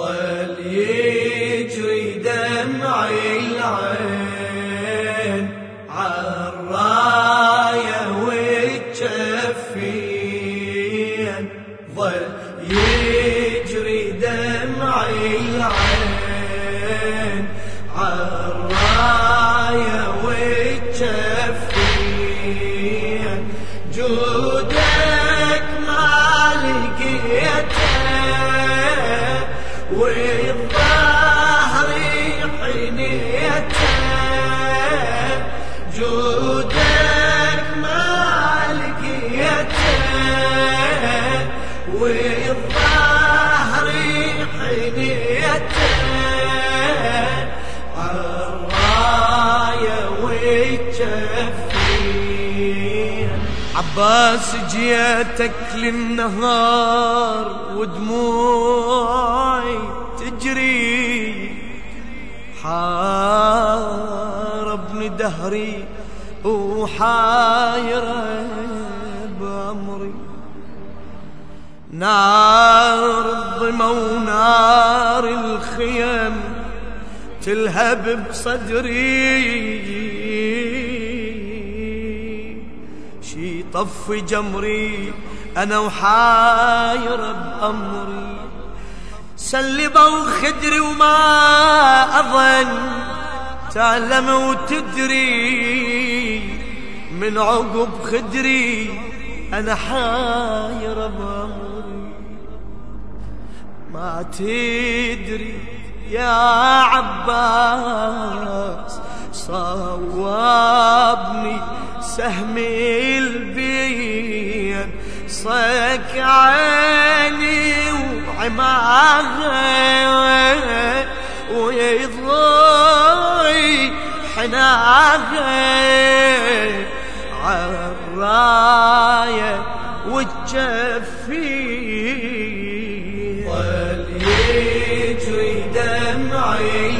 ظل يجري دمعي العين جيتك للنهار ودموعي تجري. حاربني دهري وحايرة بأمري. نار الظما ونار الخيم تلهب بصدري. طف جمري أنا وحاير بأمري. سلبوا خدري وما أظن تعلم وتدري. من عقب خدري أنا حاير بأمري. ما تدري يا عباس صوابني سهم البين صك عيني وعماغي ويضوي حناغي عالراية والجفين ظل يجري دمعي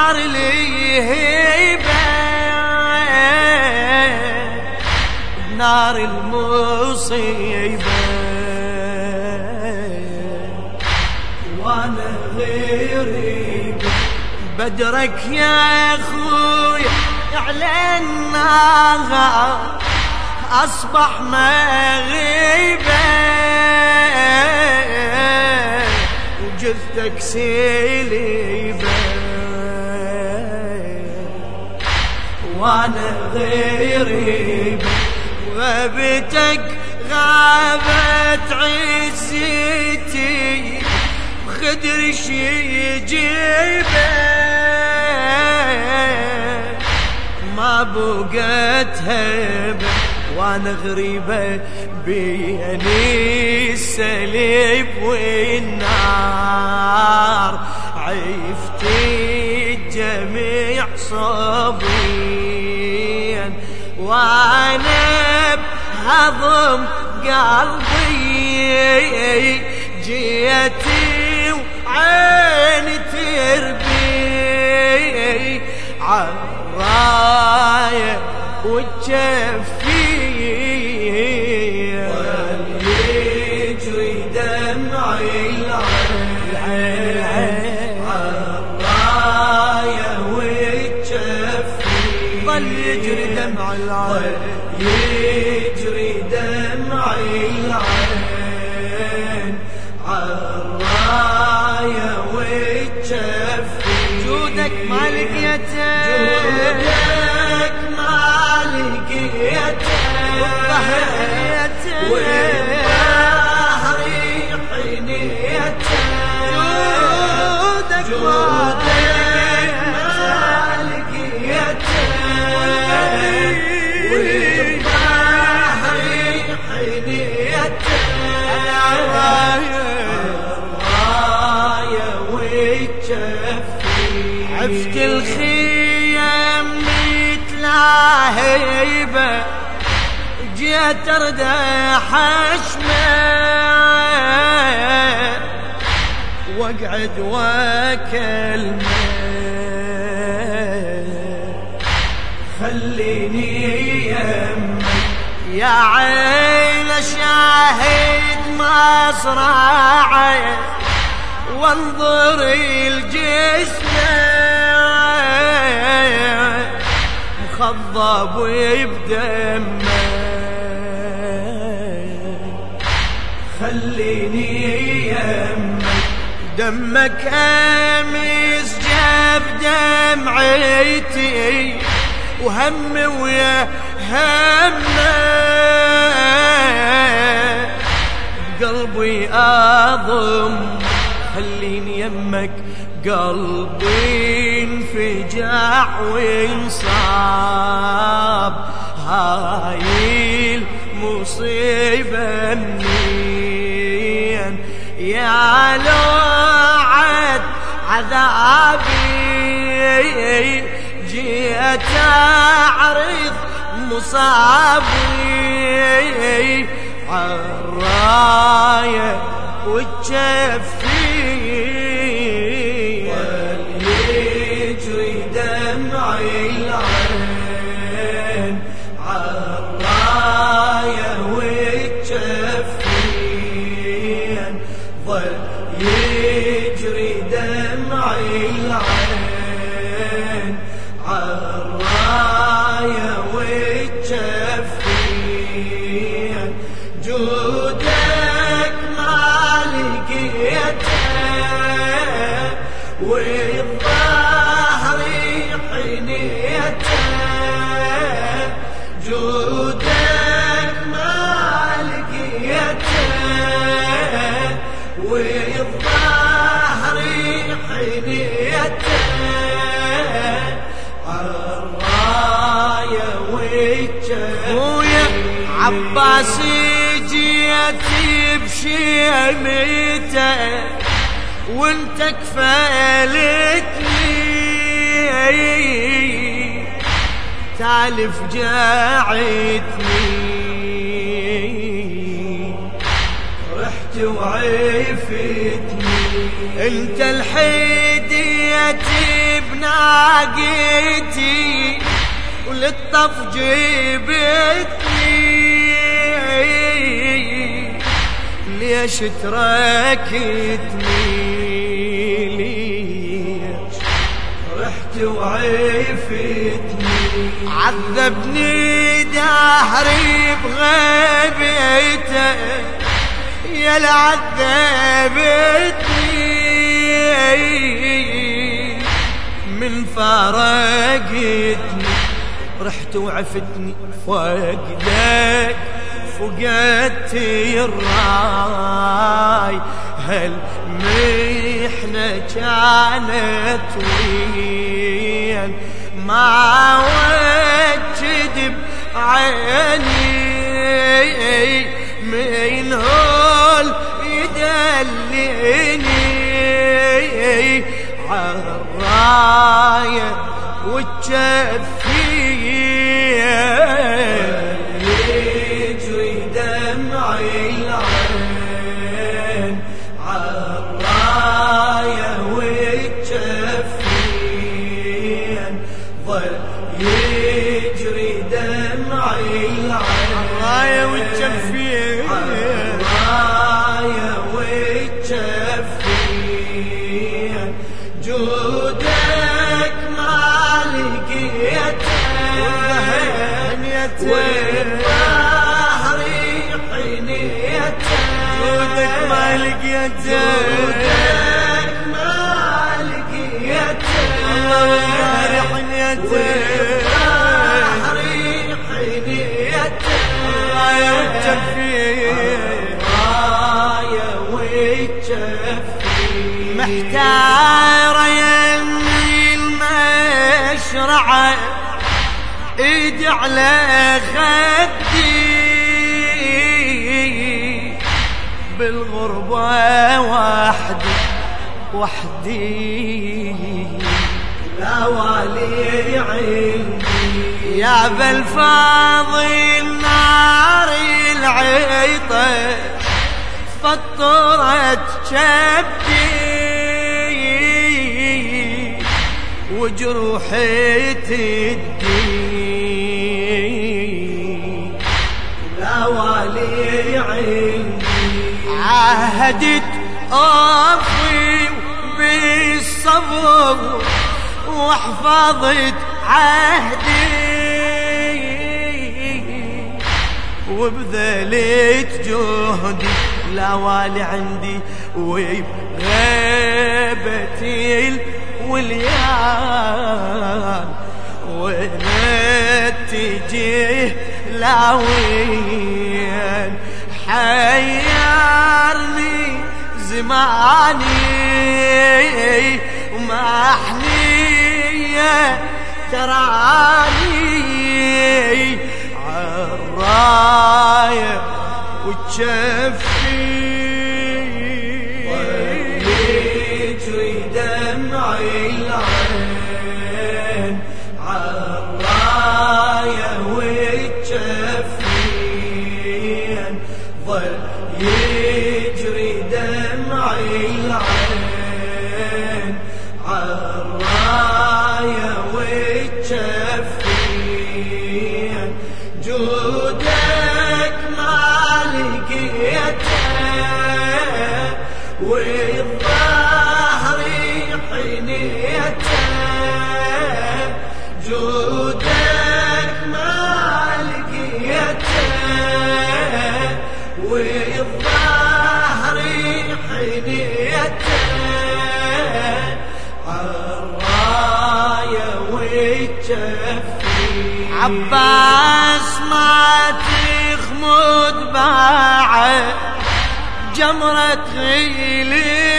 يسعر لي هيبة. نار المصيبة. وأنا غريب. بدرك يا أخوي اعلناها أصبح مغيبة. وجثتك سليبة وأنا غريب غبتك غابت عزتي. خدر شي يجيبه ما بقت هبة. وأنا غريبة بيني السليب والنار. عفت الجميع صبيا وأنا بهضم قلبي. جيتي وعيني تربي. عالراية والجفية العين يجري دمع العين عالراية والجف جودك جودك ما لقيته والبحر حنيته. جودك ما عفت عفك الخيم متلاهيبة جيت اردى حشمة وأقعد واكلمة خليني يمي يا عين شاهد مصرعه وانظر الجسم. مخضب وبدمه خليني يمك دمك أمس جاب دمعتي. وهم ويا هم. قلبي أضم. خليني يمك قلبي انفجع وانصاب. هاي المصيبة منين؟ يا لوعد عذابي. جيت أعرض مصابي. عالراية وتشفي والظهر حنيته عالراية وجهه ويا وانت كفالتني تعلف جاعتني. رحت وعفتني انت الحيدية بناقيتي وللطف جيبتني ليش تركتني؟ رحت وعفتني عذبني دهري بغيبته يا عذبتني من فارقتني رحت وعفتني فقدك فقدت الراي. هل محنة كانت وين؟ ما وجد بعيني. من هول يدلني عالراية والجفية. والظهر حنيته جودك ما لقيته جودك ما لقيته والظهر حنيته والظهر حنيته الراية والجفين راية والجفين محتارة على خدي بالغربة وحدي وحدي. لا والي عندي يا بالفاضي النار عطش فطرت كبدي وجروحي تدي. عهدت أفي بالصبر وحفظت عهدي. وبذلت جهدي لا والي عندي وبغيبتي الوليان. ونتجيه لاوين حيرني زماني وما حنيه تراني عالراية وتشفي العين عالراية والجفين جودك ما لقيته والظهر عباس ما تخمد باعه جمرة غيلي.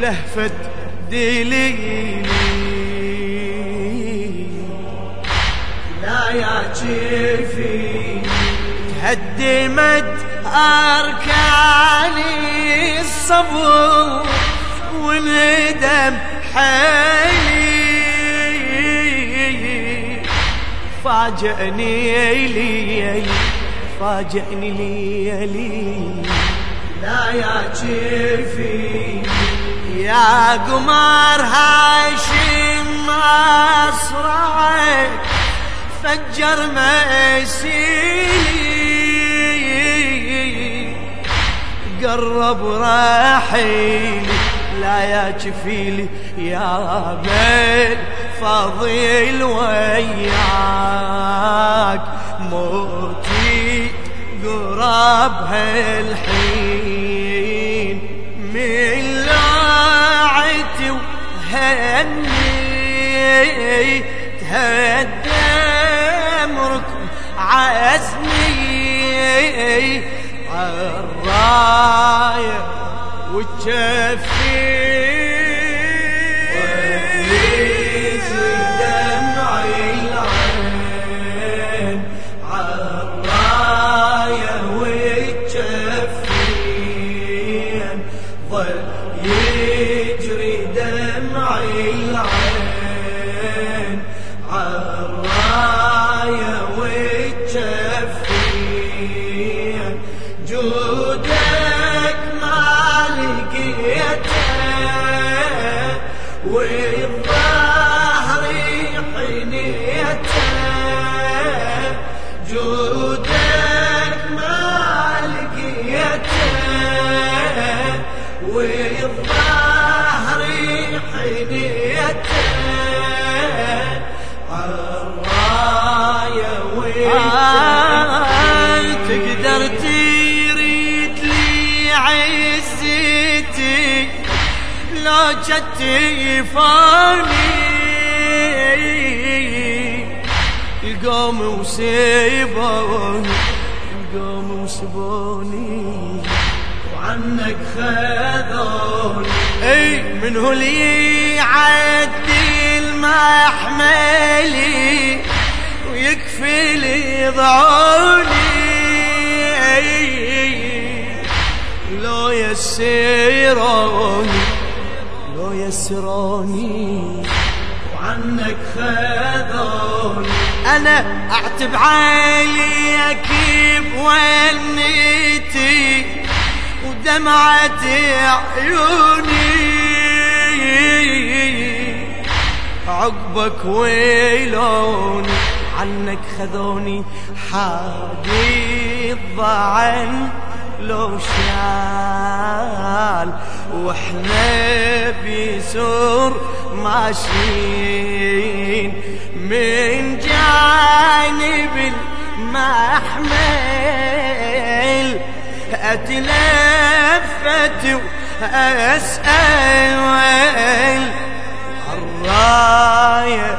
لهفت دليلي لا يا جيفي هدمت أركاني الصبر والندم. حيلي. فاجأني لي فاجأني لي لا يا جيفي يا قمر هاشم مصرعك فجر مسيلي. قرب رحيلي. يا جفيلي يا بيل فضيل وياك. موتي قرب هالحين من لاعتي وهني. تهدم ركن عزمي. الراية يجري But والظهر حنيته عالراية آه، تقدر تريد لي عزتي لو جت فاني القوم وسيبوني القوم وسبوني وعنك خذوني إي من هو اللي يعدي المحملي ويكفي لي ضعوني. لو يسروني يسروني. وعنك خذوني أنا أعتب علي كيف ودمعة عيوني. عقبك ويلوني عنك خذوني حادي الضعن لو شال وإحنا بيسور ماشيين من جانب المحمل. أتلفت وأسأل الراية